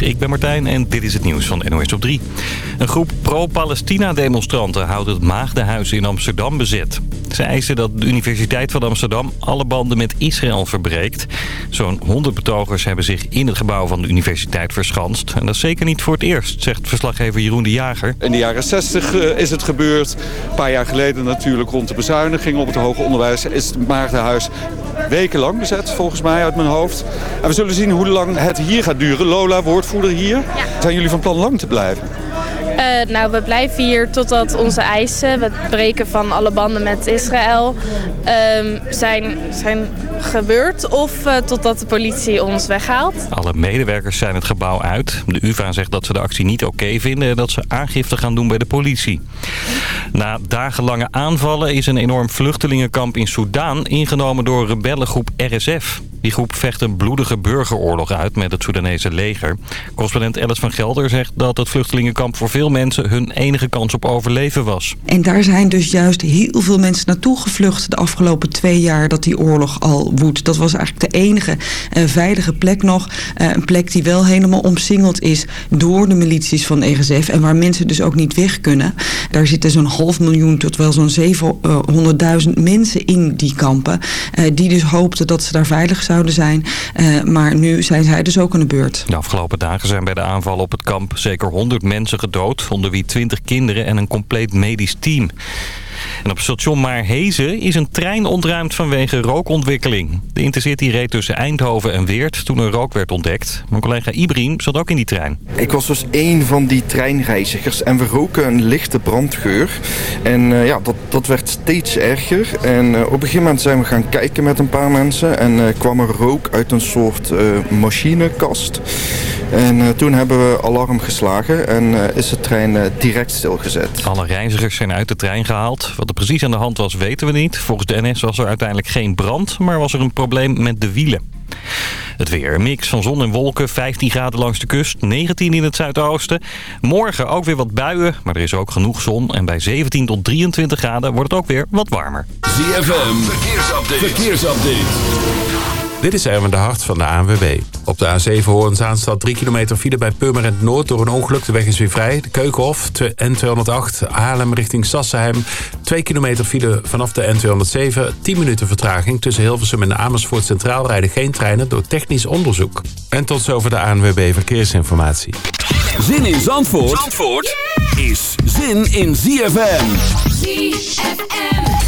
Ik ben Martijn en dit is het nieuws van NOS op 3. Een groep pro-Palestina-demonstranten houdt het Maagdenhuis in Amsterdam bezet. Ze eisen dat de Universiteit van Amsterdam alle banden met Israël verbreekt. Zo'n 100 betogers hebben zich in het gebouw van de universiteit verschanst. En dat is zeker niet voor het eerst, zegt verslaggever Jeroen de Jager. In de jaren 60 eh, is het gebeurd. Een paar jaar geleden natuurlijk rond de bezuiniging op het hoger onderwijs... is het Maagdenhuis wekenlang bezet, volgens mij, uit mijn hoofd. En we zullen zien hoe lang het hier gaat duren. Lola, woordvoerder hier. Zijn jullie van plan lang te blijven? Uh, nou, we blijven hier totdat onze eisen, het breken van alle banden met Israël, uh, zijn, zijn gebeurd. Of uh, totdat de politie ons weghaalt. Alle medewerkers zijn het gebouw uit. De UvA zegt dat ze de actie niet oké vinden en dat ze aangifte gaan doen bij de politie. Na dagenlange aanvallen is een enorm vluchtelingenkamp in Soedan ingenomen door rebellengroep RSF. Die groep vecht een bloedige burgeroorlog uit met het Soedanese leger. Correspondent Alice van Gelder zegt dat het vluchtelingenkamp voor veel mensen hun enige kans op overleven was. En daar zijn dus juist heel veel mensen naartoe gevlucht de afgelopen twee jaar dat die oorlog al woedt. Dat was eigenlijk de enige uh, veilige plek nog. Uh, een plek die wel helemaal omsingeld is door de milities van EGSF en waar mensen dus ook niet weg kunnen. Daar zitten zo'n half miljoen tot wel zo'n 700.000 mensen in die kampen. Uh, die dus hoopten dat ze daar veilig zouden zijn. Maar nu zijn zij dus ook aan de beurt. De afgelopen dagen zijn bij de aanval op het kamp zeker 100 mensen gedood. Onder wie 20 kinderen en een compleet medisch team. En op station Maarhezen is een trein ontruimd vanwege rookontwikkeling. De Intercity reed tussen Eindhoven en Weert toen er rook werd ontdekt. Mijn collega Ibrahim zat ook in die trein. Ik was dus één van die treinreizigers en we roken een lichte brandgeur. En uh, ja, dat, dat werd steeds erger. En uh, op een gegeven moment zijn we gaan kijken met een paar mensen. En uh, kwam er rook uit een soort machinekast. En toen hebben we alarm geslagen en is de trein direct stilgezet. Alle reizigers zijn uit de trein gehaald. Wat er precies aan de hand was weten we niet. Volgens de NS was er uiteindelijk geen brand, maar was er een probleem met de wielen. Het weer, een mix van zon en wolken, 15 graden langs de kust, 19 in het zuidoosten. Morgen ook weer wat buien, maar er is ook genoeg zon. En bij 17 tot 23 graden wordt het ook weer wat warmer. ZFM, verkeersupdate. verkeersupdate. Dit is Erwin de Hart van de ANWB. Op de A7 Hoorn staat 3 kilometer file bij Purmerend Noord. Door een ongeluk, de weg is weer vrij. De Keukenhof, N208, Haarlem richting Sassenheim. 2 kilometer file vanaf de N207. 10 minuten vertraging. Tussen Hilversum en Amersfoort Centraal rijden geen treinen door technisch onderzoek. En tot zover de ANWB Verkeersinformatie. Zin in Zandvoort, Zandvoort is zin in ZFM. ZFM.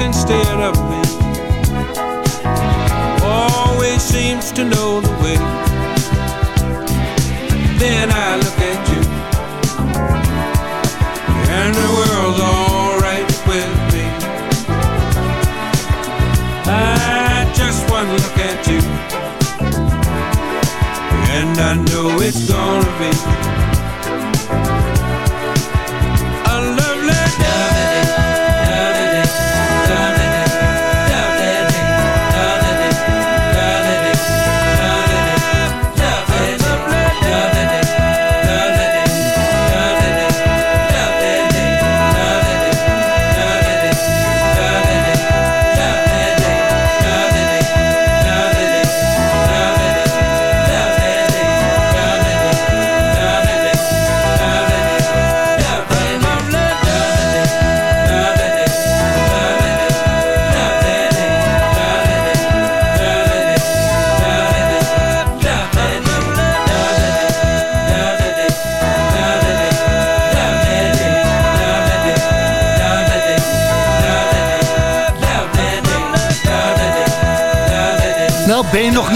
instead of me. Always seems to know the way, then I look at you. And the world's alright with me. I just one look at you, and I know it's gonna be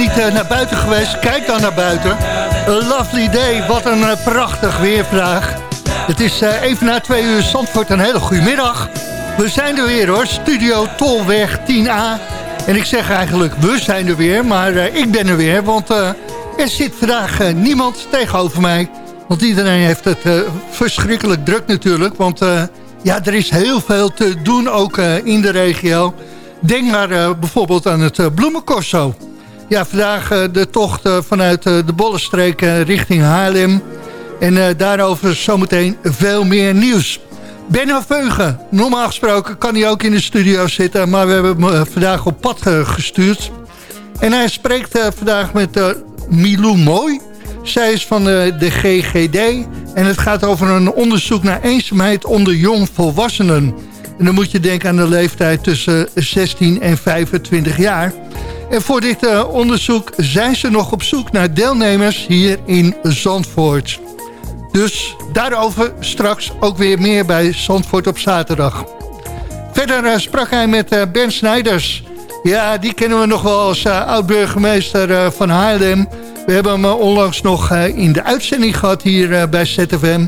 niet eh, naar buiten geweest? Kijk dan naar buiten. A lovely day, wat een eh, prachtig weervraag. Het is eh, even na twee uur Zandvoort, een hele goede middag. We zijn er weer hoor, Studio Tolweg 10A. En ik zeg eigenlijk, we zijn er weer, maar ik ben er weer. Want er zit vandaag niemand tegenover mij. Want iedereen heeft het verschrikkelijk druk natuurlijk. Want ja, er is heel veel te doen ook in de regio. Denk maar bijvoorbeeld aan het uh. Ja, vandaag uh, de tocht uh, vanuit de Bollenstreek richting Haarlem. En daarover zometeen veel meer nieuws. Benno Veugen, normaal gesproken kan hij ook in de studio zitten... maar we hebben hem vandaag op pad gestuurd. En hij spreekt vandaag met Milou Mooi. Zij is van de GGD en het gaat over een onderzoek naar eenzaamheid onder jongvolwassenen... En dan moet je denken aan de leeftijd tussen 16 en 25 jaar. En voor dit uh, onderzoek zijn ze nog op zoek naar deelnemers hier in Zandvoort. Dus daarover straks ook weer meer bij Zandvoort op zaterdag. Verder uh, sprak hij met uh, Ben Snijders. Ja, die kennen we nog wel als oud-burgemeester van Haarlem. We hebben hem onlangs nog in de uitzending gehad hier bij ZFM...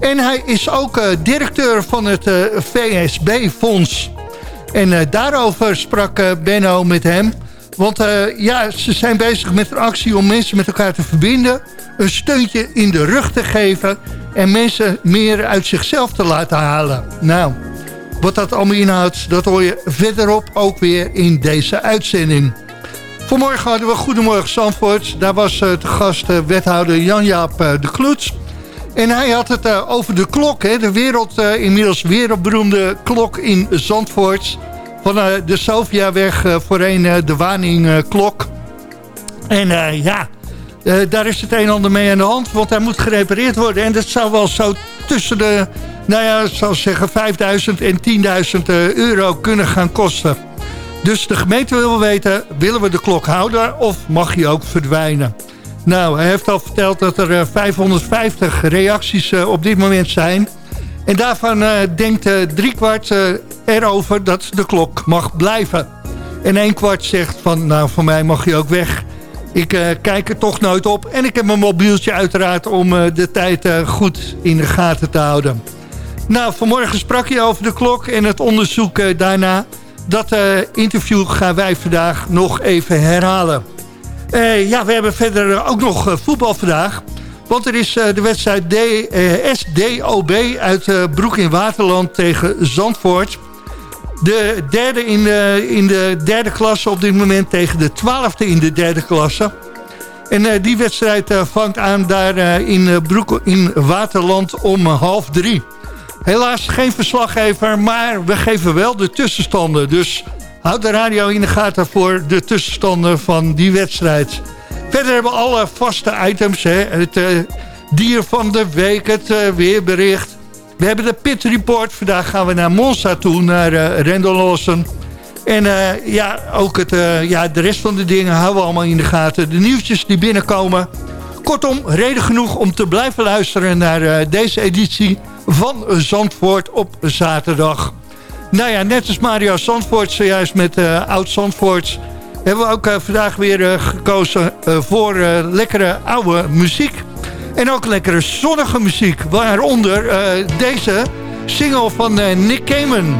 En hij is ook directeur van het VSB-fonds. En daarover sprak Benno met hem. Want ja, ze zijn bezig met een actie om mensen met elkaar te verbinden. Een steuntje in de rug te geven. En mensen meer uit zichzelf te laten halen. Nou, wat dat allemaal inhoudt, dat hoor je verderop ook weer in deze uitzending. Vanmorgen hadden we Goedemorgen Zandvoort. Daar was te gast wethouder Jan-Jaap de Kloets. En hij had het uh, over de klok, hè, de wereld, uh, inmiddels wereldberoemde klok in Zandvoort. Van uh, de Sofiaweg voorheen de Waning-klok. en ja, daar is het een en ander mee aan de hand, want hij moet gerepareerd worden. En dat zou wel zo tussen de, nou ja, zal zeggen 5000 en 10.000 euro kunnen gaan kosten. Dus de gemeente wil weten, willen we de klok houden of mag hij ook verdwijnen? Nou, hij heeft al verteld dat er 550 eh, reacties eh, op dit moment zijn. En daarvan denkt driekwart erover dat de klok mag blijven. En een kwart zegt van, nou, voor mij mag je ook weg. Ik kijk er toch nooit op. En ik heb mijn mobieltje uiteraard om de tijd goed in de gaten te houden. Nou, vanmorgen sprak je over de klok en het onderzoek daarna. Dat interview gaan wij vandaag nog even herhalen. Ja, we hebben verder ook nog voetbal vandaag. Want er is de wedstrijd D, SDOB uit Broek in Waterland tegen Zandvoort. De derde in de, in de derde klasse op dit moment tegen de twaalfde in de derde klasse. En die wedstrijd vangt aan daar in Broek in Waterland om half drie. Helaas geen verslaggever, maar we geven wel de tussenstanden. Dus Houd de radio in de gaten voor de tussenstanden van die wedstrijd. Verder hebben we alle vaste items. Hè? Het dier van de week, het weerbericht. We hebben de Pit Report. Vandaag gaan we naar Monza toe, naar uh, Lawson. En ja, ook het, ja, de rest van de dingen houden we allemaal in de gaten. De nieuwtjes die binnenkomen. Kortom, reden genoeg om te blijven luisteren naar deze editie van Zandvoort op zaterdag. Nou ja, net als Mario Zandvoort zojuist met Oud Zandvoorts... hebben we ook vandaag weer gekozen voor lekkere oude muziek. En ook lekkere zonnige muziek. Waaronder uh, deze single van uh, Nick Cayman.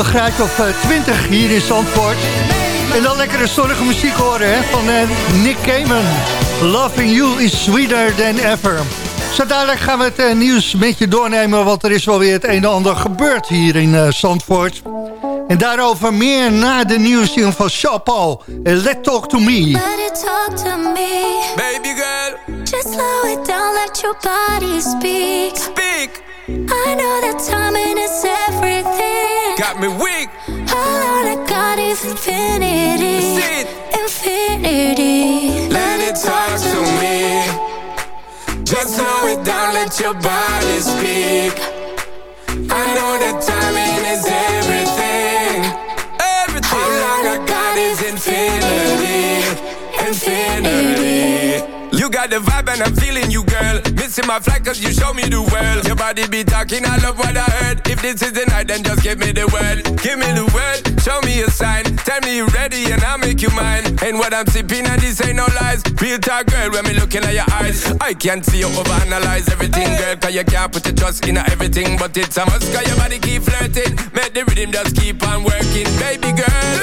Een graadje of 20 eh, hier in Zandvoort. En dan lekkere zonnige muziek horen hè, van uh, Nick Cayman. Loving you is sweeter than ever. Zo dadelijk gaan we het uh, nieuws met je doornemen... want er is wel weer het een en ander gebeurd hier in uh, Zandvoort. En daarover meer na de nieuwsding van Sean Paul. Let Talk To Me. talk to me. Baby girl. Just slow it down, let your body speak. Speak. I know that timing is everything. Got me weak. All I got is infinity. Infinity. Let it talk to me. Just slow it down, let your body speak. I know that timing is everything. Everything. All I got is infinity. Infinity. You got got the vibe and I'm feeling you, girl. My flight cause you show me the world. Your body be talking, I love what I heard. If this is the night, then just give me the word. Give me the word, show me a sign. Tell me you ready and I'll make you mine. And what I'm sipping and this ain't no lies. Real talk, girl, when me looking at your eyes. I can't see you overanalyze everything, girl. Cause you can't put your trust in everything. But it's a must, cause your body keep flirting. Make the rhythm just keep on working. Baby girl,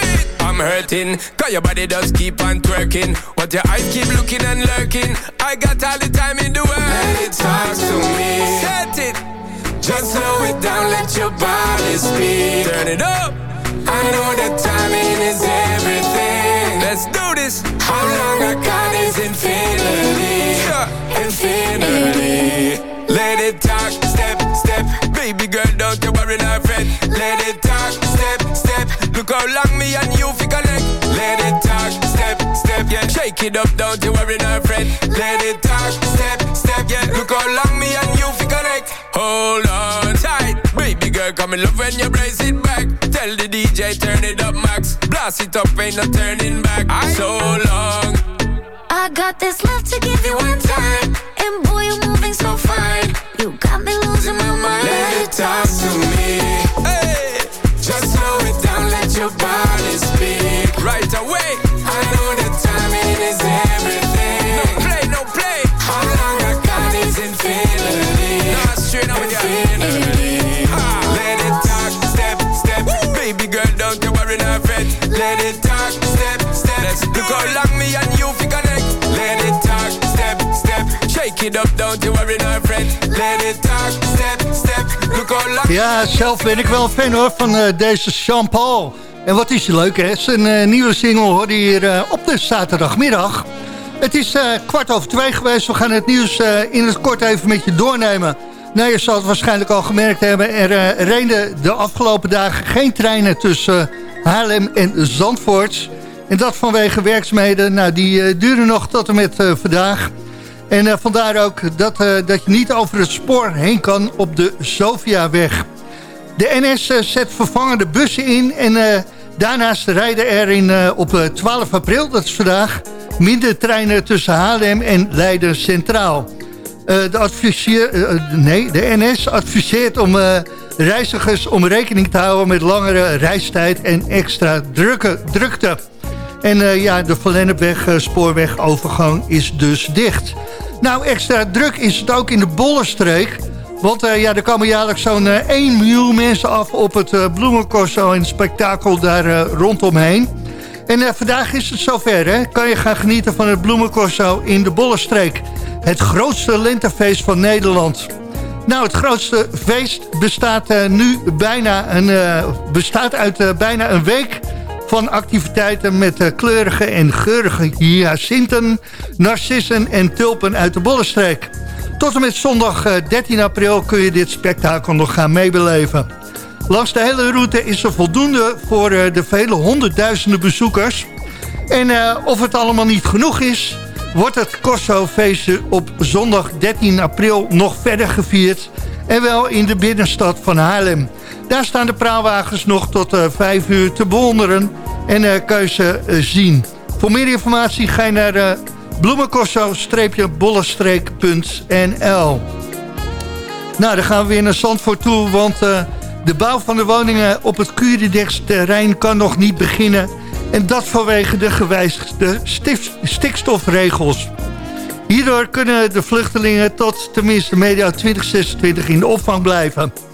I'm hurting. Cause your body does keep on twerking. What your eyes keep looking and lurking. I got all the time in the world. Let it talk to me. Set it. Just slow it down, let your body speak. Turn it up. I know that timing is everything. Let's do this. How long I got is infinity. Yeah. Infinity. Let it talk, step, step. Baby girl, don't you worry, not fret. Let it talk. Look how long me and you fi connect. Let it talk, step, step. Yeah, shake it up, don't you worry, fret. Let it talk, step, step. Yeah, look how long me and you fi connect. Hold on tight, baby girl, come in love when you brace it back. Tell the DJ turn it up, max. Blast it up, ain't no turning back. I So long. I got this love to give you one time, and boy, you're moving so fine. You got me losing my mind. Let it talk to me. Hey, your body speak. Right away. I know that timing is everything. No play, no play. How long I got is infinity. Nah, straight up infinity. Ah, let it talk, step, step. Baby girl, don't you worry, not fret. Let it talk, step, step. Let's Look how long me and you fi connect. Let it talk, step, step. Shake it up, don't you worry, not fret. Let it Ja, zelf ben ik wel een fan hoor van eh, deze Jean Paul. En wat is leuk hè? Zijn eh, nieuwe single hoor hier eh, op de zaterdagmiddag. Het is kwart over twee geweest. We gaan het nieuws in het kort even met je doornemen. Nou, je zal het waarschijnlijk al gemerkt hebben. Er reden de afgelopen dagen geen treinen tussen Haarlem en Zandvoort. En dat vanwege werkzaamheden. Nou, die duren nog tot en met vandaag. En eh, vandaar ook dat, eh, dat je niet over het spoor heen kan op de Sofiaweg. De NS eh, zet vervangende bussen in en daarnaast rijden er in, op eh, 12 april, dat is vandaag, minder treinen tussen Haarlem en Leiden Centraal. De, adviseer, nee, de NS adviseert om reizigers om rekening te houden met langere reistijd en extra drukte. En eh, ja, de Van Lennepweg eh, spoorwegovergang is dus dicht. Nou, extra druk is het ook in de Bollenstreek. Want eh, ja, er komen jaarlijks zo'n eh, 1 miljoen mensen af op het uh, Bloemencorso en spektakel daar rondomheen. En vandaag is het zover, hè? Kan je gaan genieten van het Bloemencorso in de Bollenstreek. Het grootste lentefeest van Nederland. Nou, het grootste feest bestaat nu bijna een, bestaat uit bijna een week van activiteiten met eh, kleurige en geurige hyacinten, narcissen en tulpen uit de Bollenstreek. Tot en met zondag eh, 13 april kun je dit spektakel nog gaan meebeleven. Langs de hele route is er voldoende voor eh, de vele honderdduizenden bezoekers. En eh, of het allemaal niet genoeg is, wordt het Corso-feestje op zondag 13 april nog verder gevierd. En wel in de binnenstad van Haarlem. Daar staan de praalwagens nog tot eh 5 uur te bewonderen en eh kan je ze eh, zien. Voor meer informatie ga je naar bloemencorso-bollenstreek.nl Nou, dan gaan we weer naar Zandvoort toe, want de bouw van de woningen op het Curidex terrein kan nog niet beginnen. En dat vanwege de gewijzigde stikstofregels. Hierdoor kunnen de vluchtelingen tot tenminste medio 2026 in de opvang blijven.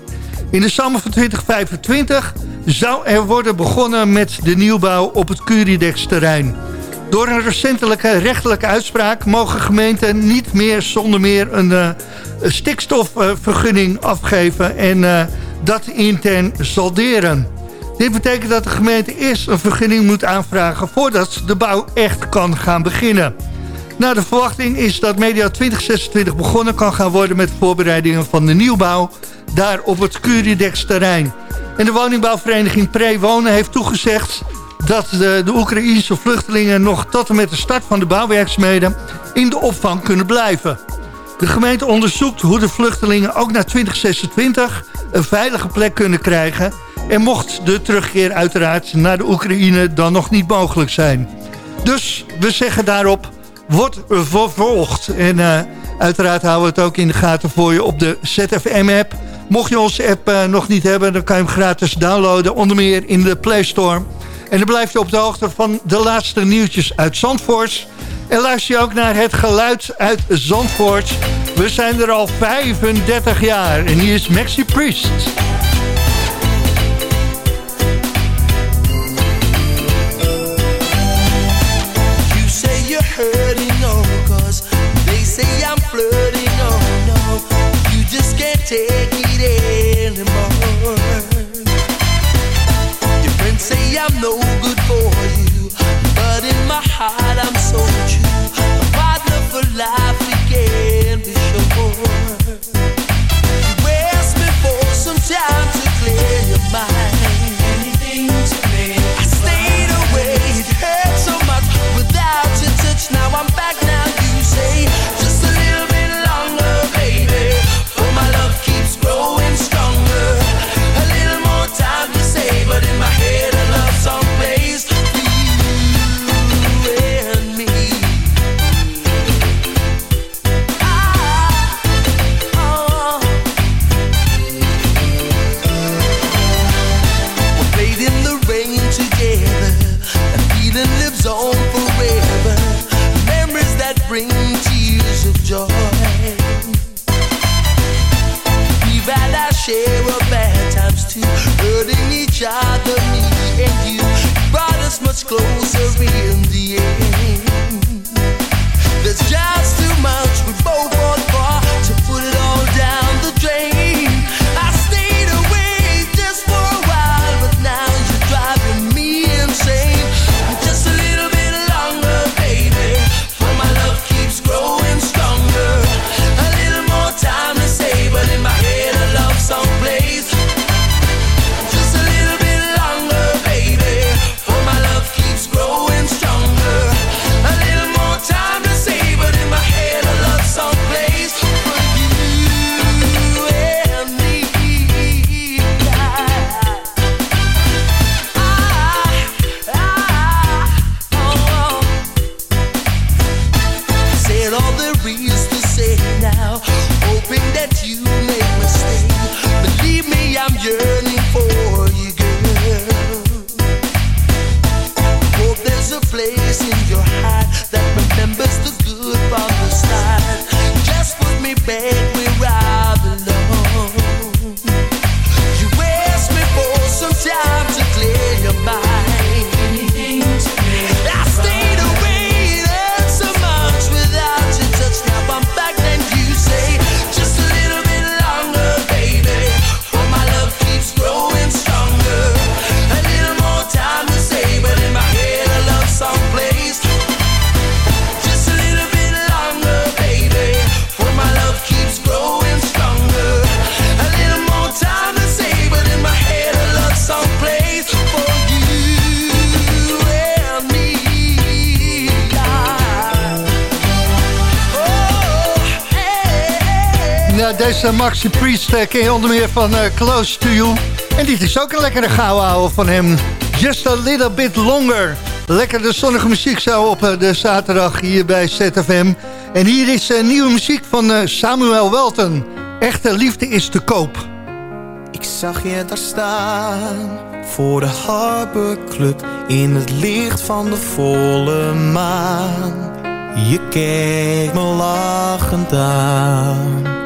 In de zomer van 2025 zou er worden begonnen met de nieuwbouw op het Curidex-terrein. Door een recentelijke rechtelijke uitspraak mogen gemeenten niet meer zonder meer een uh, stikstofvergunning afgeven en uh, dat intern salderen. Dit betekent dat de gemeente eerst een vergunning moet aanvragen voordat de bouw echt kan gaan beginnen. Nou, de verwachting is dat medio 2026 begonnen kan gaan worden met voorbereidingen van de nieuwbouw daar op het Curidex terrein. En de woningbouwvereniging Prewonen heeft toegezegd dat de, de Oekraïense vluchtelingen nog tot en met de start van de bouwwerkzaamheden in de opvang kunnen blijven. De gemeente onderzoekt hoe de vluchtelingen ook na 2026 een veilige plek kunnen krijgen... en mocht de terugkeer uiteraard naar de Oekraïne dan nog niet mogelijk zijn. Dus we zeggen daarop, wordt vervolgd. En eh, uiteraard houden we het ook in de gaten voor je op de ZFM-app... Mocht je onze app eh, nog niet hebben, dan kan je hem gratis downloaden. Onder meer in de Play Store. En dan blijf je op de hoogte van de laatste nieuwtjes uit Zandvoort. En luister je ook naar het geluid uit Zandvoort. We zijn er al 35 jaar en hier is Maxi Priest. Bye. I'm yearning for. Maxi Priest, eh, ken je onder meer van eh, Close to You. En dit is ook een lekkere gauwouwe van hem. Just a little bit longer. Lekker de zonnige muziek zo op eh, de zaterdag hier bij ZFM. En hier is nieuwe muziek van Samuel Welton. Echte liefde is te koop. Ik zag je daar staan voor de Harbor Club in het licht van de volle maan. Je keek me lachend aan.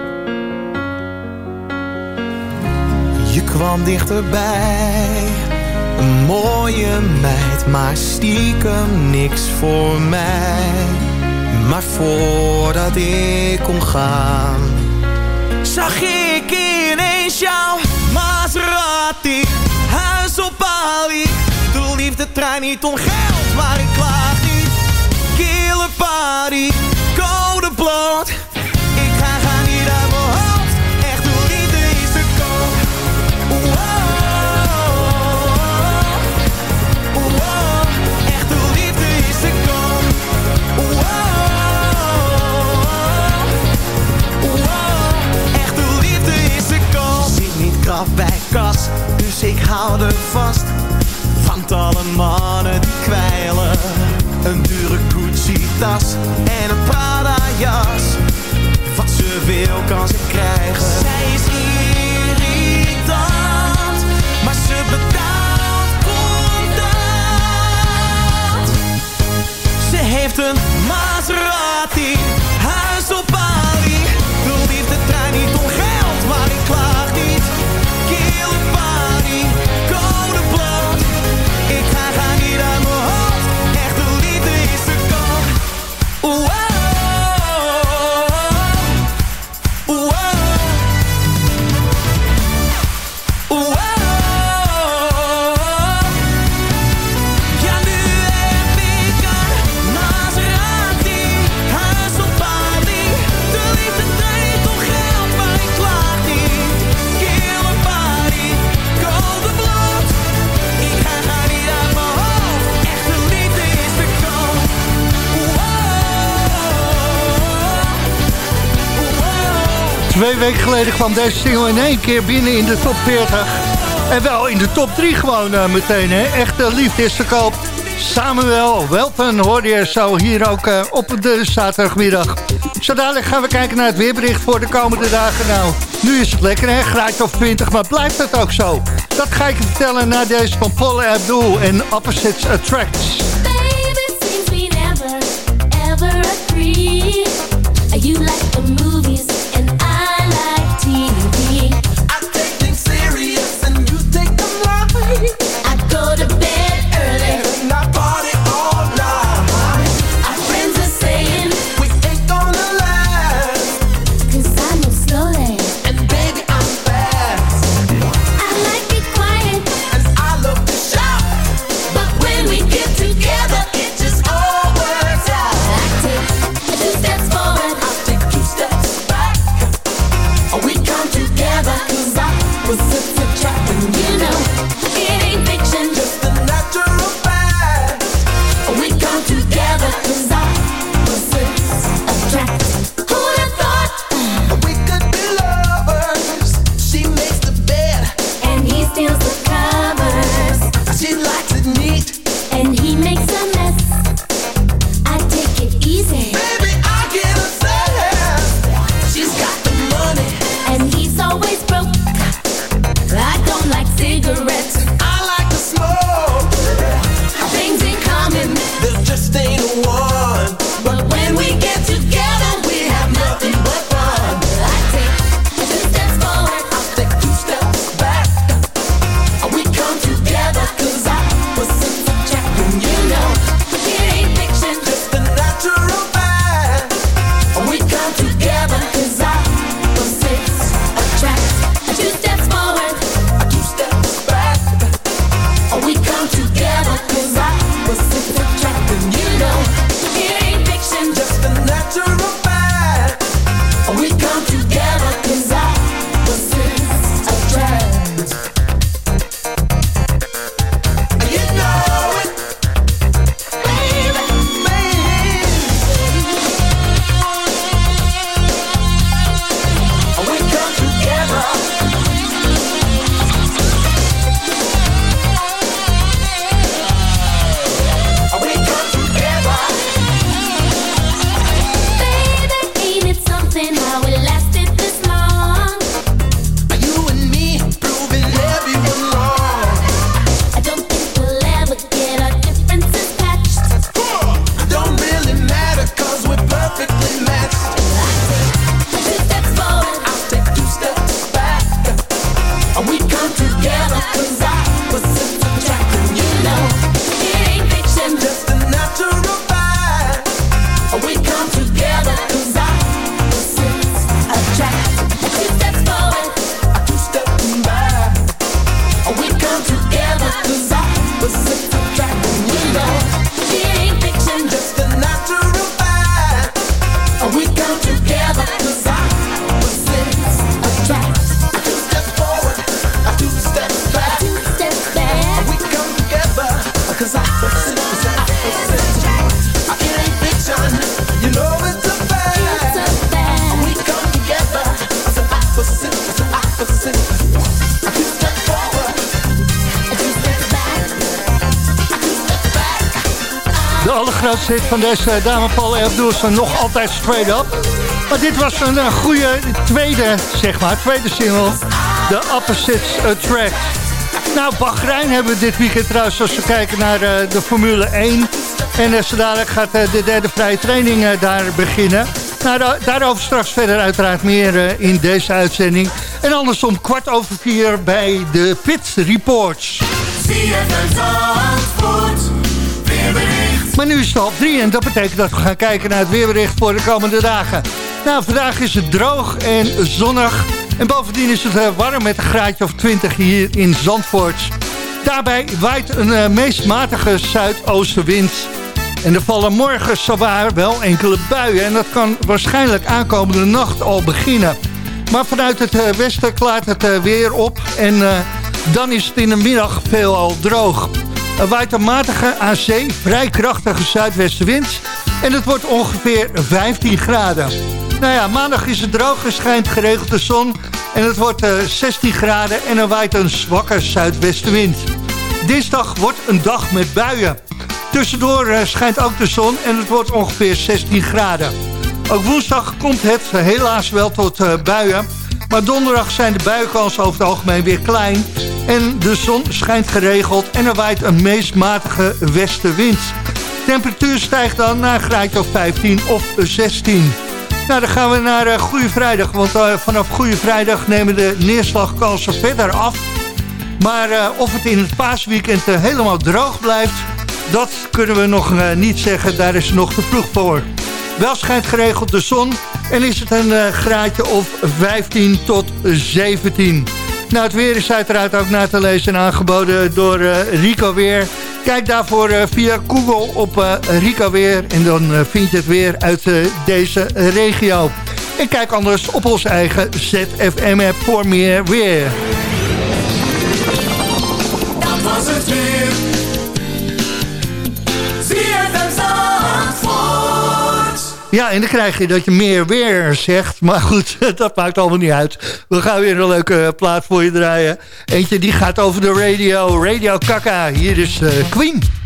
kwam dichterbij. Een mooie meid, maar stiekem niks voor mij. Maar voordat ik kon gaan, zag ik ineens jou. Maserati, huis op Bali. De liefde trein niet om geld, maar ik klaar. ik hou er vast. van alle mannen die kwijlen. Een dure Gucci-tas en een Prada-jas. Wat ze wil kan ze krijgen. Zij is irritant, maar ze betaalt contant. Ze heeft een Maserati Twee weken geleden kwam deze single in één keer binnen in de top 40. En wel in de top 3 gewoon eh, meteen. Hè? Echte liefde is verkoop. Samuel Welpen hoorde je zo hier ook eh, op de zaterdagmiddag. Zodadelijk gaan we kijken naar het weerbericht voor de komende dagen. Nou, nu is het lekker, hè? Graadje of 20, maar blijft het ook zo? Dat ga ik vertellen na deze van Paul Abdul en Opposites Attracts. Baby, since we never, ever agree, you like the moon. Van deze dame Paul Abdulson nog altijd straight up. Maar dit was een eh, goede tweede, zeg maar, tweede single. The Opposites Attract. Nou, Bahrein hebben we dit weekend trouwens als we kijken naar eh, de Formule 1. En uh, gaat de derde vrije training daar beginnen. Nou, da- daarover straks verder uiteraard meer in deze uitzending. En anders om kwart over vier bij de Pit Reports. Maar nu is het half drie en dat betekent dat we gaan kijken naar het weerbericht voor de komende dagen. Nou, vandaag is het droog en zonnig. En bovendien is het eh, warm met een graadje of 20 hier in Zandvoort. Daarbij waait een eh, meest matige zuidoostenwind. En er vallen morgen zowaar wel enkele buien. En dat kan waarschijnlijk aankomende nacht al beginnen. Maar vanuit het eh, westen klaart het weer op. En dan is het in de middag veelal droog. Er waait een matige zee, vrij krachtige zuidwestenwind. En het wordt ongeveer 15 graden. Nou ja, maandag is het droog en schijnt geregeld de zon. En het wordt eh, 16 graden en er waait een zwakke zuidwestenwind. Dinsdag wordt een dag met buien. Tussendoor eh, schijnt ook de zon en het wordt ongeveer 16 graden. Ook woensdag komt het helaas wel tot eh, buien. Maar donderdag zijn de buienkansen over het algemeen weer klein. En de zon schijnt geregeld en er waait een meest matige westenwind. Temperatuur stijgt dan naar graadje of 15 of 16. Nou, dan gaan we naar uh, Goede Vrijdag. Want eh, vanaf Goede Vrijdag nemen de neerslagkansen verder af. Maar eh, of het in het paasweekend eh, helemaal droog blijft... dat kunnen we nog eh, niet zeggen. Daar is nog te vroeg voor. Wel schijnt geregeld de zon... en is het een eh, graadje of 15 tot 17. Nou, het weer is uiteraard ook na te lezen en aangeboden door eh, Rico Weer. Kijk daarvoor eh, via Google op Rico Weer... en dan vind je het weer uit deze regio. En kijk anders op onze eigen ZFM-app voor meer weer. Dat was het weer. Ja, en dan krijg je dat je meer weer zegt. Maar goed, dat maakt allemaal niet uit. We gaan weer een leuke plaat voor je draaien. Eentje die gaat over de radio. Radio Kaka. Hier is eh, Queen.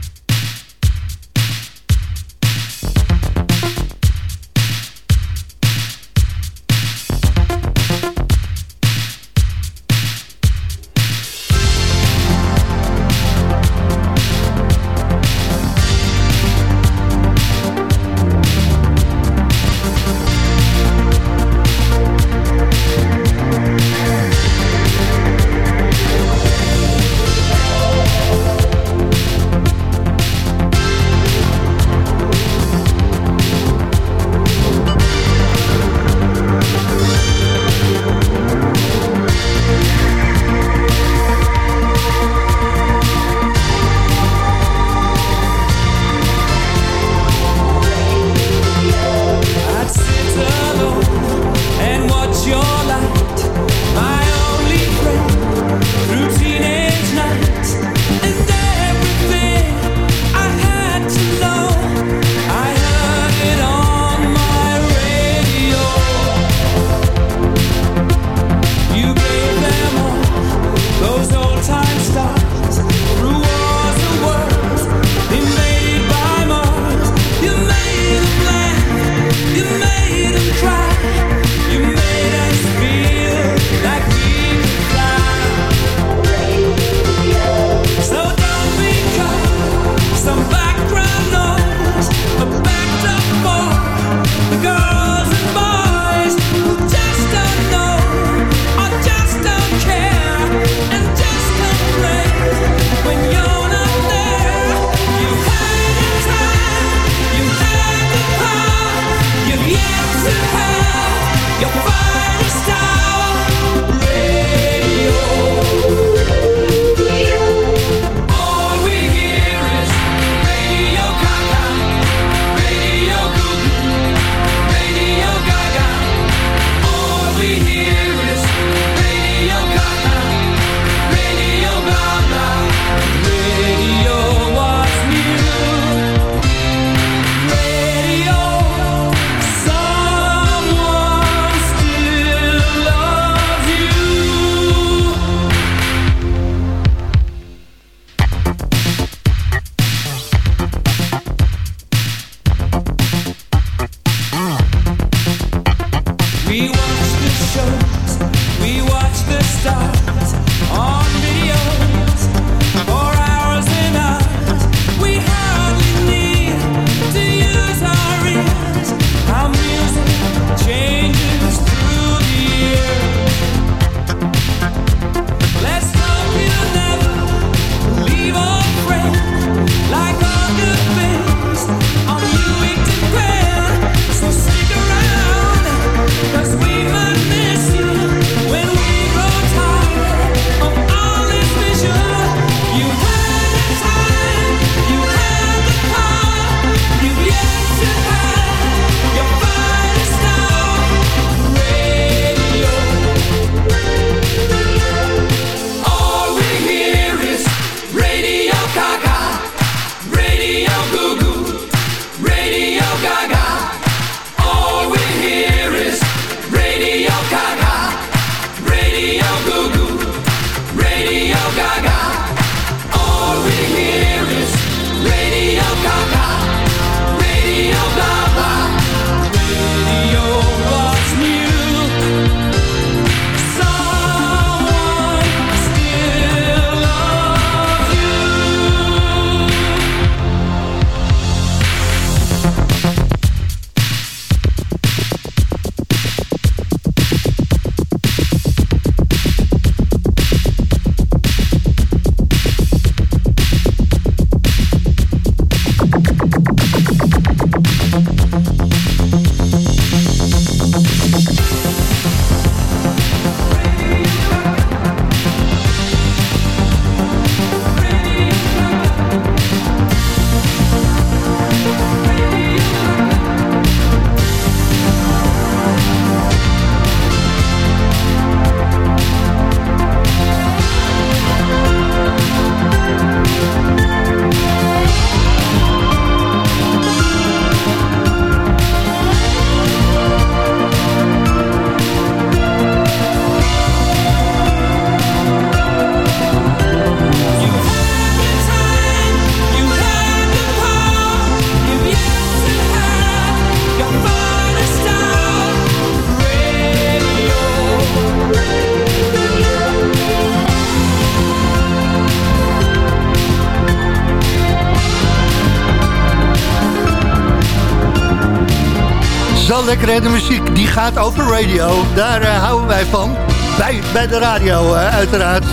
Wel lekker, hè? De muziek die gaat over radio. Daar eh, houden wij van. Bij, bij de radio, eh, uiteraard.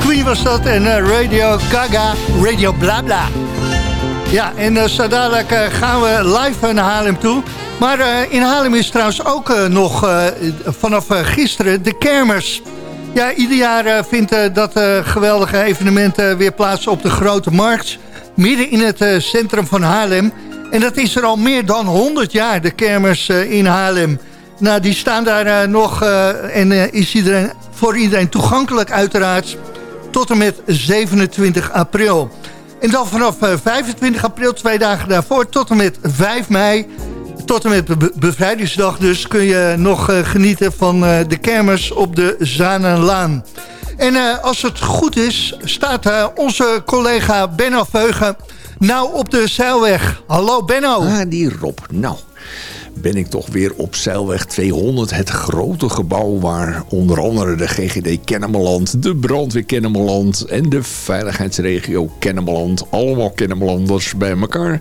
Queen was dat en eh, Radio Gaga, Radio Blabla. Ja, en zo dadelijk gaan we live naar Haarlem toe. Maar in Haarlem is trouwens ook nog vanaf gisteren de kermers. Ja, ieder jaar vindt dat geweldige evenement weer plaats op de Grote Markt. Midden in het centrum van Haarlem. En dat is er al meer dan 100 jaar, de kermers eh, in Haarlem. Nou, die staan daar eh, nog eh, en is iedereen, voor iedereen toegankelijk uiteraard. Tot en met 27 april. En dan vanaf eh, 25 april, twee dagen daarvoor, tot en met 5 mei... Tot en met be- bevrijdingsdag dus kun je nog genieten van de kermis op de Zanenlaan. En als het goed is, staat onze collega Benno Veugen nou op de zeilweg. Hallo Benno. Ah, die Rob. Nou, ben ik toch weer op Zeilweg 200. Het grote gebouw waar onder andere de GGD Kennemerland, de brandweer Kennemerland en de veiligheidsregio Kennemerland, allemaal Kennemerlanders bij elkaar,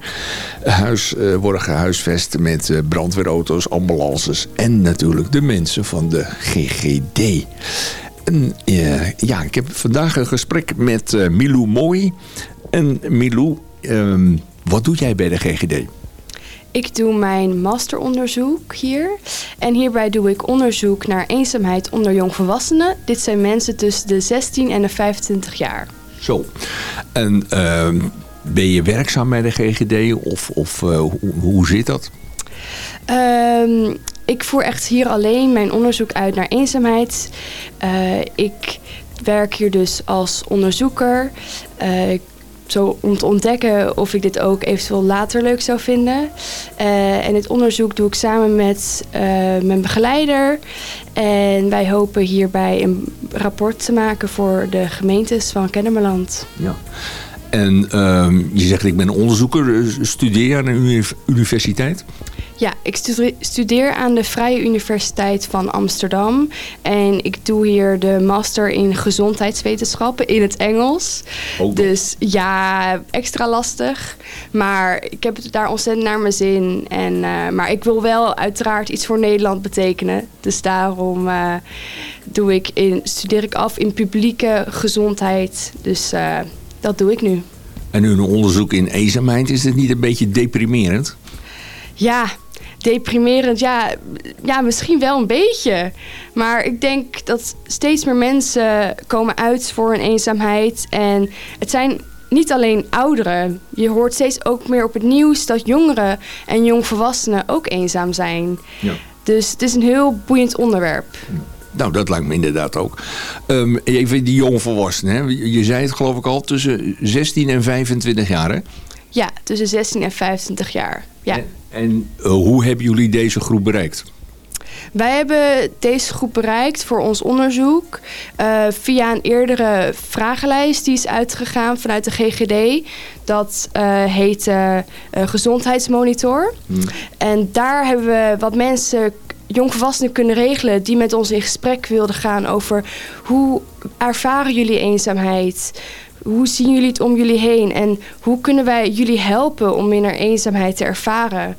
huis, eh, worden gehuisvest met eh, brandweerauto's, ambulances en natuurlijk de mensen van de GGD. En, eh, ja, ik heb vandaag een gesprek met eh, Milou Mooi. En Milou, ehm, wat doe jij bij de GGD? Ik doe mijn masteronderzoek hier. En hierbij doe ik onderzoek naar eenzaamheid onder jongvolwassenen. Dit zijn mensen tussen de 16 en de 25 jaar. Zo. En ehm, ben je werkzaam bij de GGD of, of eh, hoe, hoe zit dat? Ehm, ik voer echt hier alleen mijn onderzoek uit naar eenzaamheid. Eh, ik werk hier dus als onderzoeker. Eh, zo om te ontdekken of ik dit ook eventueel later leuk zou vinden. Eh, en dit onderzoek doe ik samen met eh, mijn begeleider. En wij hopen hierbij een rapport te maken voor de gemeentes van Kennemerland. Ja. En ehm, je zegt ik ben onderzoeker. Eh, Studeer aan een uni- universiteit? Ja, ik stude- studeer aan de Vrije Universiteit van Amsterdam. En ik doe hier de master in gezondheidswetenschappen in het Engels. Dus ja, extra lastig. Maar ik heb het daar ontzettend naar mijn zin. En, eh, maar ik wil wel uiteraard iets voor Nederland betekenen. Dus daarom eh, doe ik in, studeer ik af in publieke gezondheid. Dus eh, dat doe ik nu. En een onderzoek in eenzaamheid, is het niet een beetje deprimerend? Ja, deprimerend. Ja, ja, misschien wel een beetje. Maar ik denk dat steeds meer mensen komen uit voor een eenzaamheid. En het zijn niet alleen ouderen. Je hoort steeds ook meer op het nieuws dat jongeren en jongvolwassenen ook eenzaam zijn. Ja. Dus het is een heel boeiend onderwerp. Nou, dat lijkt me inderdaad ook. Ehm, even die jongvolwassenen. Hè? Je je zei het geloof ik al, tussen 16 en 25 jaar. Hè? Ja, tussen 16 en 25 jaar. Ja. En eh, hoe hebben jullie deze groep bereikt? Wij hebben deze groep bereikt voor ons onderzoek eh, via een eerdere vragenlijst die is uitgegaan vanuit de GGD. Dat heet eh, eh, Gezondheidsmonitor. En daar hebben we wat mensen, jongvolwassenen kunnen regelen die met ons in gesprek wilden gaan over hoe ervaren jullie eenzaamheid? Hoe zien jullie het om jullie heen? En hoe kunnen wij jullie helpen om minder eenzaamheid te ervaren?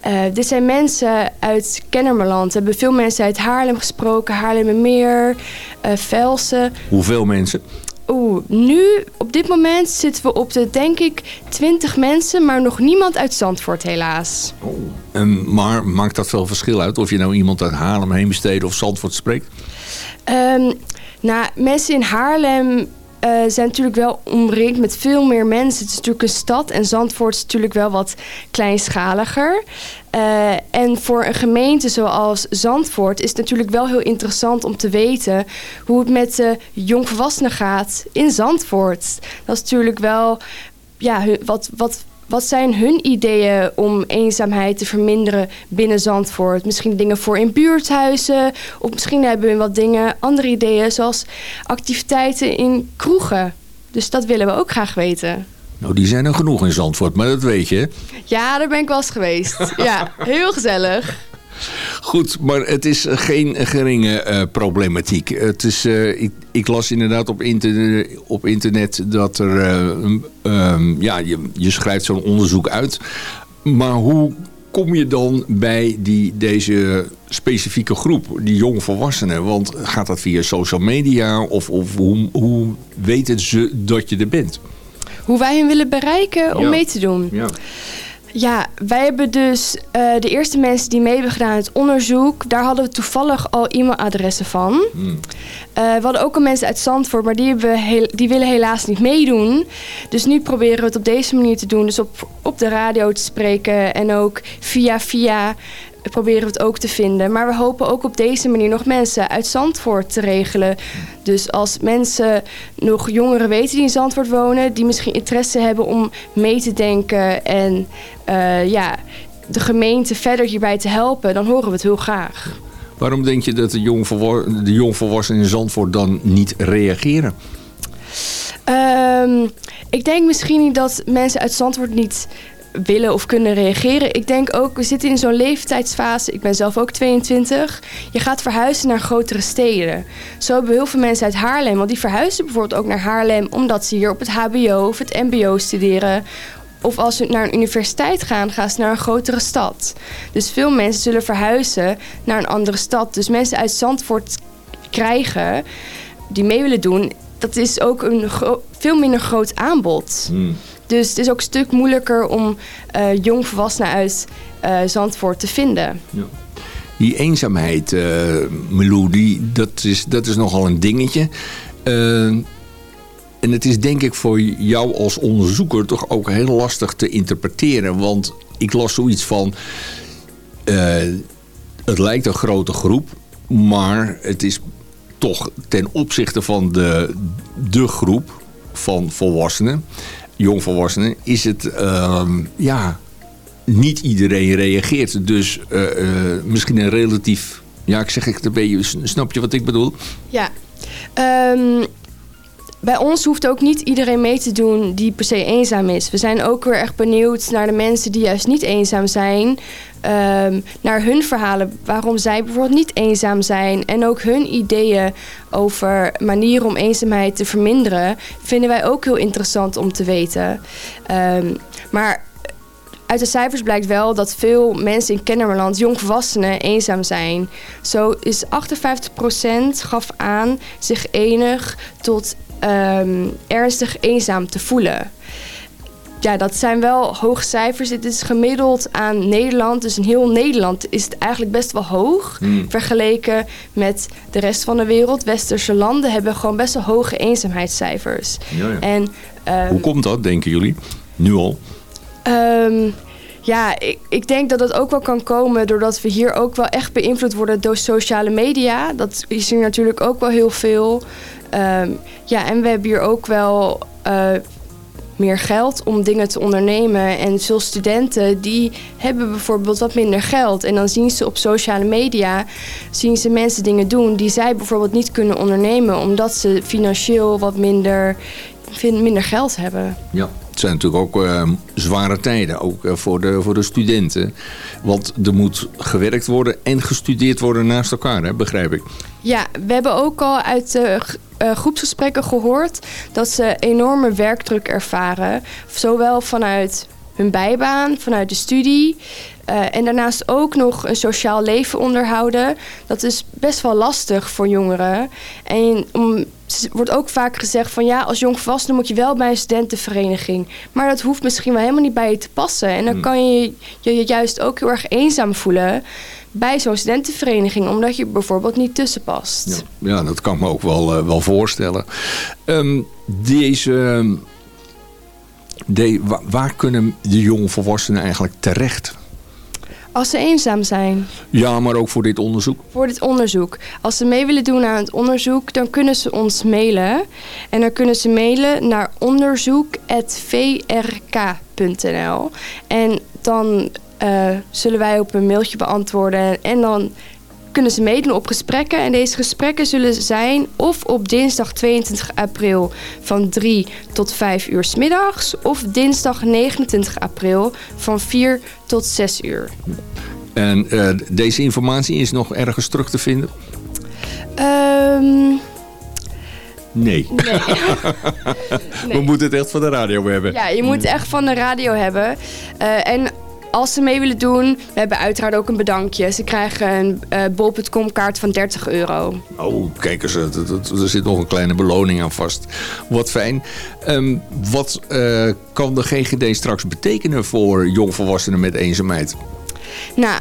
Eh, dit zijn mensen uit Kennemerland. We hebben veel mensen uit Haarlem gesproken. Haarlemmermeer, eh Velsen. Hoeveel mensen? Oeh, nu op dit moment zitten we op de, denk ik, 20 mensen, maar nog niemand uit Zandvoort helaas. Ehm, maar maakt dat veel verschil uit of je nou iemand uit Haarlem, Heemstede of Zandvoort spreekt? Ehm, nou, mensen in Haarlem zijn natuurlijk wel omringd met veel meer mensen. Het is natuurlijk een stad en Zandvoort is natuurlijk wel wat kleinschaliger. Eh, en voor een gemeente zoals Zandvoort is het natuurlijk wel heel interessant om te weten hoe het met de jongvolwassenen gaat in Zandvoort. Dat is natuurlijk wel, ja, wat, wat, wat zijn hun ideeën om eenzaamheid te verminderen binnen Zandvoort? Misschien dingen voor in buurthuizen. Of misschien hebben we wat dingen, andere ideeën, zoals activiteiten in kroegen. Dus dat willen we ook graag weten. Nou, die zijn er genoeg in Zandvoort, maar dat weet je. Ja, daar ben ik wel eens geweest. Ja, heel gezellig. Goed, maar het is geen geringe eh, problematiek. Het is, eh, ik, ik las inderdaad op, inter- op internet dat er... eh, ehm, ja, je, je schrijft zo'n onderzoek uit. Maar hoe kom je dan bij die, deze specifieke groep, die jongvolwassenen? Want gaat dat via social media of, of hoe, hoe weten ze dat je er bent? Hoe wij hen willen bereiken om Ja. mee te doen. Ja. Ja, wij hebben dus eh, de eerste mensen die mee hebben gedaan aan het onderzoek, daar hadden we toevallig al e-mailadressen van. Eh, we hadden ook al mensen uit Zandvoort, maar die, hebben heel- die willen helaas niet meedoen. Dus nu proberen we het op deze manier te doen. Dus op, op de radio te spreken en ook via via proberen we het ook te vinden. Maar we hopen ook op deze manier nog mensen uit Zandvoort te regelen. Dus als mensen nog jongeren weten die in Zandvoort wonen... die misschien interesse hebben om mee te denken... en eh, ja, de gemeente verder hierbij te helpen... dan horen we het heel graag. Waarom denk je dat de, jongvolwa- de jongvolwassenen in Zandvoort dan niet reageren? Ehm, ik denk misschien niet dat mensen uit Zandvoort niet willen of kunnen reageren. Ik denk ook, we zitten in zo'n leeftijdsfase. Ik ben zelf ook 22. Je gaat verhuizen naar grotere steden. Zo hebben we heel veel mensen uit Haarlem. Want die verhuizen bijvoorbeeld ook naar Haarlem... omdat ze hier op het hbo of het mbo studeren... Of als ze naar een universiteit gaan, gaan ze naar een grotere stad. Dus veel mensen zullen verhuizen naar een andere stad. Dus mensen uit Zandvoort krijgen die mee willen doen, dat is ook een veel minder groot aanbod. Dus het is ook een stuk moeilijker om eh jongvolwassenen uit eh, Zandvoort te vinden. Die eenzaamheid, Milou, die, dat, is, dat is nogal een dingetje. En het is denk ik voor jou als onderzoeker toch ook heel lastig te interpreteren. Want ik las zoiets van... het lijkt een grote groep, maar het is toch ten opzichte van de, de groep van volwassenen, jongvolwassenen, is het ehm, ja, niet iedereen reageert. Dus eh, eh, misschien een relatief, ja ik zeg het een beetje, snap je wat ik bedoel? Ja. Ehm, bij ons hoeft ook niet iedereen mee te doen die per se eenzaam is. We zijn ook weer echt benieuwd naar de mensen die juist niet eenzaam zijn. Ehm, naar hun verhalen, waarom zij bijvoorbeeld niet eenzaam zijn. En ook hun ideeën over manieren om eenzaamheid te verminderen... vinden wij ook heel interessant om te weten. Ehm, maar uit de cijfers blijkt wel dat veel mensen in Kennemerland, jongvolwassenen, eenzaam zijn. Zo is 58% gaf aan zich enig tot ehm, ernstig eenzaam te voelen. Ja, dat zijn wel hoge cijfers. Dit is gemiddeld aan Nederland. Dus in heel Nederland is het eigenlijk best wel hoog. Hmm. Vergeleken met de rest van de wereld. Westerse landen hebben gewoon best wel hoge eenzaamheidscijfers. Ja, ja. En, ehm, Hoe komt dat, denken jullie? Nu al? Ehm, ja, ik, ik denk dat het ook wel kan komen doordat we hier ook wel echt beïnvloed worden door sociale media. Dat is hier natuurlijk ook wel heel veel. Ehm, ja, en we hebben hier ook wel eh, meer geld om dingen te ondernemen. En veel studenten die hebben bijvoorbeeld wat minder geld. En dan zien ze op sociale media zien ze mensen dingen doen die zij bijvoorbeeld niet kunnen ondernemen. Omdat ze financieel wat minder, minder geld hebben. Ja. Het zijn natuurlijk ook eh, zware tijden, ook eh, voor, de, voor de studenten. Want er moet gewerkt worden en gestudeerd worden naast elkaar, hè, begrijp ik. Ja, we hebben ook al uit de eh, groepsgesprekken gehoord dat ze enorme werkdruk ervaren. Zowel vanuit hun bijbaan, vanuit de studie. Eh, en daarnaast ook nog een sociaal leven onderhouden. Dat is best wel lastig voor jongeren. En om, wordt ook vaak gezegd van ja, als jongvolwassene moet je wel bij een studentenvereniging. Maar dat hoeft misschien wel helemaal niet bij je te passen. En dan Hmm. kan je je juist ook heel erg eenzaam voelen bij zo'n studentenvereniging, omdat je bijvoorbeeld niet tussen past. Ja, dat kan ik me ook wel, eh, wel voorstellen. Ehm, deze, ehm, de, wa- waar kunnen de jonge volwassenen eigenlijk terecht? Als ze eenzaam zijn Ja, maar ook voor dit onderzoek. voor dit onderzoek. Als ze mee willen doen aan het onderzoek, dan kunnen ze ons mailen. En dan kunnen ze mailen naar onderzoek.vrk.nl. En dan eh, zullen wij op een mailtje beantwoorden. En dan kunnen ze meedoen op gesprekken. En deze gesprekken zullen zijn of op dinsdag 22 april van 3 tot 5 uur 's middags. Of dinsdag 29 april van 4 tot 6 uur. En eh, deze informatie is nog ergens terug te vinden? Ehm Nee. Nee. We moeten het echt van de radio hebben. Ja, je moet echt van de radio hebben. Eh, en als ze mee willen doen, we hebben uiteraard ook een bedankje. Ze krijgen een eh, bol.com kaart van 30 euro. Oh, kijk eens, er, er zit nog een kleine beloning aan vast. Wat fijn. Ehm, wat eh, kan de GGD straks betekenen voor jongvolwassenen met eenzaamheid? Nou,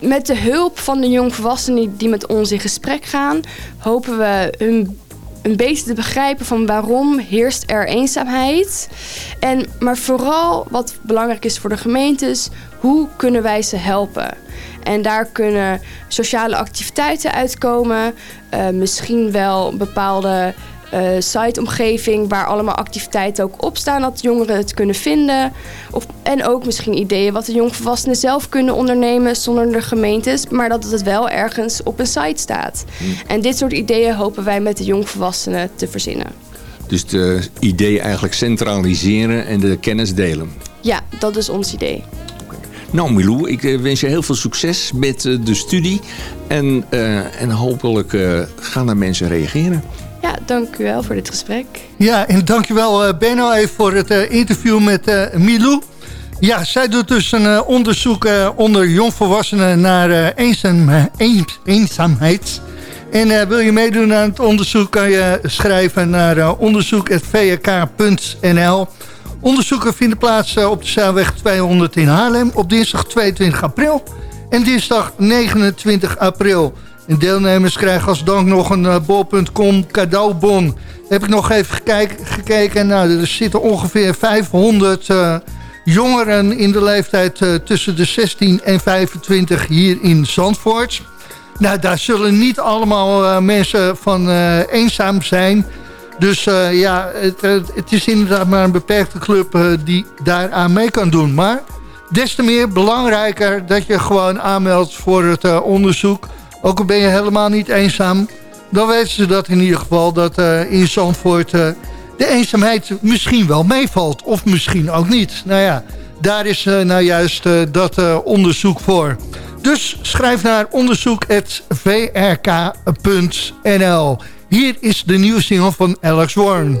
met de hulp van de jongvolwassenen die met ons in gesprek gaan, hopen we hun een beetje te begrijpen van waarom heerst er eenzaamheid. En, maar vooral wat belangrijk is voor de gemeentes, hoe kunnen wij ze helpen? En daar kunnen sociale activiteiten uitkomen, eh, misschien wel bepaalde siteomgeving waar allemaal activiteiten ook op staan, dat jongeren het kunnen vinden. Of, en ook misschien ideeën wat de jongvolwassenen zelf kunnen ondernemen zonder de gemeentes, maar dat het wel ergens op een site staat. En dit soort ideeën hopen wij met de jongvolwassenen te verzinnen. Dus de idee eigenlijk centraliseren en de kennis delen. Ja, dat is ons idee. Nou Milou, ik eh, wens je heel veel succes met eh, de studie. En, eh, en hopelijk eh, gaan er mensen reageren. Ja, dank u wel voor dit gesprek. Ja, en dankjewel uh, Benno even voor het eh, interview met eh, Milou. Ja, zij doet dus een eh, onderzoek eh, onder jongvolwassenen naar eh, eenzaam, eh, eenzaamheid. En eh, wil je meedoen aan het onderzoek, kan je schrijven naar eh, onderzoek.vk.nl. Onderzoeken vinden plaats eh, op de Zuidweg 200 in Haarlem op dinsdag 22 april en dinsdag 29 april. Deelnemers krijgen als dank nog een eh, bol.com cadeaubon. Heb ik nog even gekeken. Nou, er zitten ongeveer 500 eh, jongeren in de leeftijd eh, tussen de 16 en 25 hier in Zandvoort. Nou, daar zullen niet allemaal mensen van eenzaam zijn. Dus ja, het, het- is inderdaad maar een beperkte club die daaraan mee kan doen. Maar des te meer belangrijker dat je gewoon aanmeldt voor het onderzoek. Ook al ben je helemaal niet eenzaam. Dan weten ze dat in ieder geval dat eh, in Zandvoort eh, de eenzaamheid misschien wel meevalt. Of misschien ook niet. Nou ja, daar is eh, nou juist dat onderzoek voor. Dus schrijf naar onderzoek.vrk.nl. Hier is de nieuwe single van Alex Warren.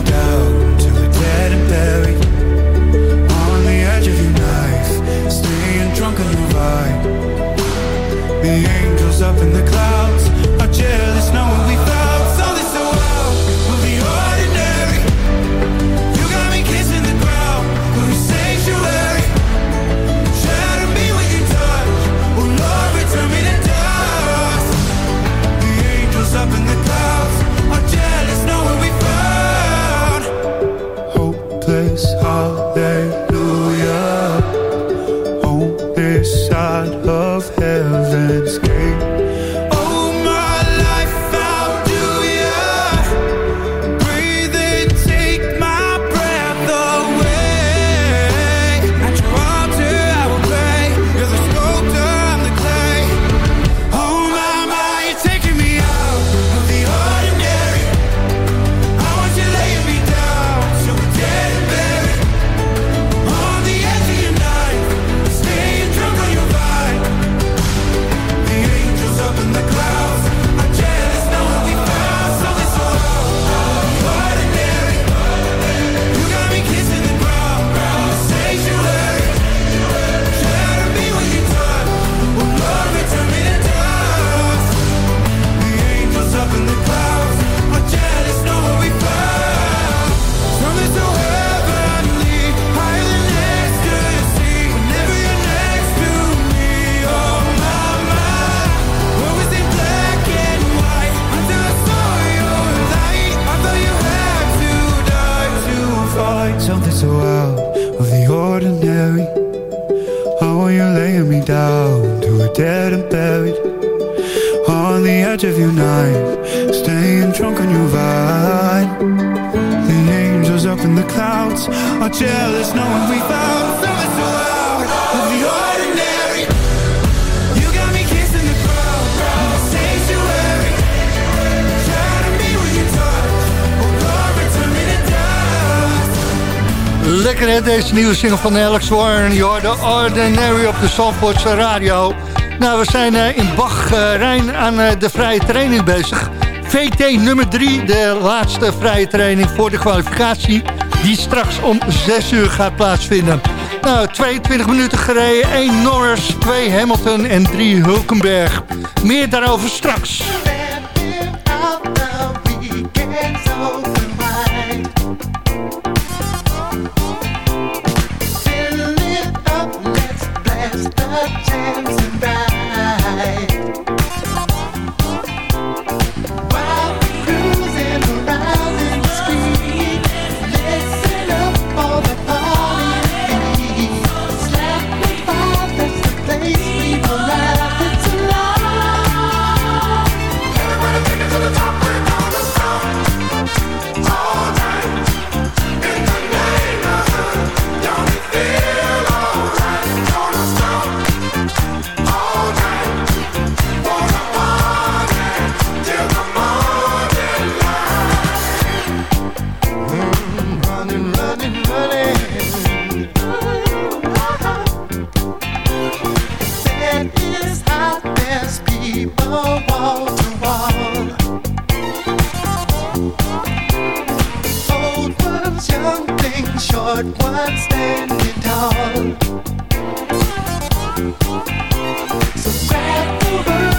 down dead and buried On the the edge of your knife, staying drunk on your vibe. The angels up in the clouds are jealous knowing we found something so out of the ordinary. You got me kissing the crowd, sanctuary. To be with your touch, oh Lord, return me to dust. Lekker hè, deze nieuwe single van Alex Warren. Hoort de Ordinary op de Zandvoortse radio. Nou, we zijn eh, in Bach-Rijn aan eh, de vrije training bezig. VT nummer 3, de laatste vrije training voor de kwalificatie... die straks om 6 uur gaat plaatsvinden. Nou, 22 minuten gereden, 1 Norris, 2 Hamilton en 3 Hulkenberg. Meer daarover straks. Short one standing tall. So grab the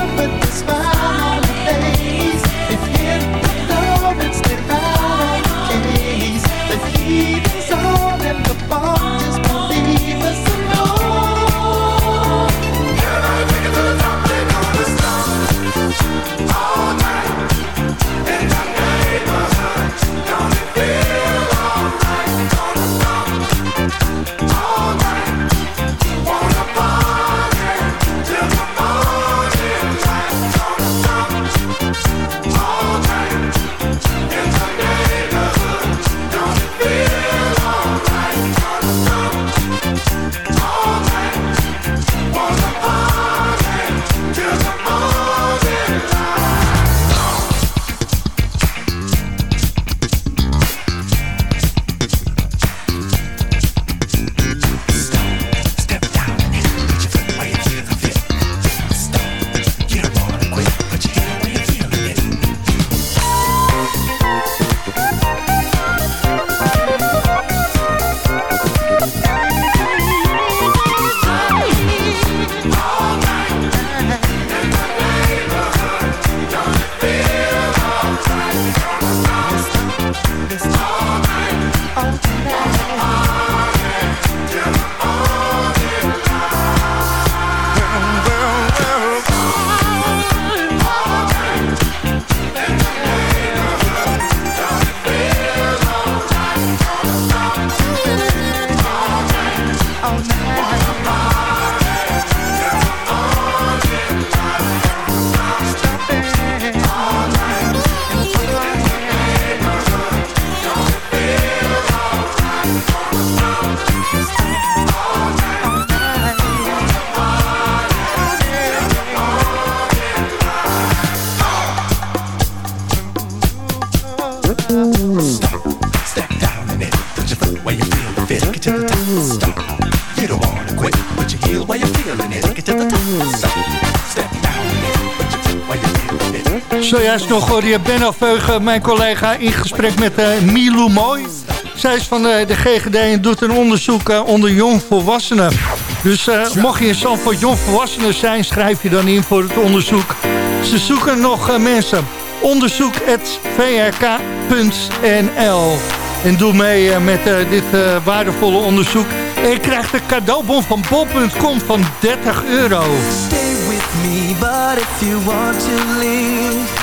Zojuist nog hoorde je Benno Veugen, mijn collega, in gesprek met eh Milou Mooi. Zij is van eh, de GGD en doet een onderzoek eh, onder jongvolwassenen. Dus mocht je in Zandvoort jongvolwassenen zijn, schrijf je dan in voor het onderzoek. Ze zoeken nog mensen. Onderzoek.vrk.nl En doe mee met dit waardevolle onderzoek. En je krijgt een cadeaubon van bol.com van 30 euro. Stay with me, but if you want to leave,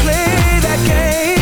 play that game.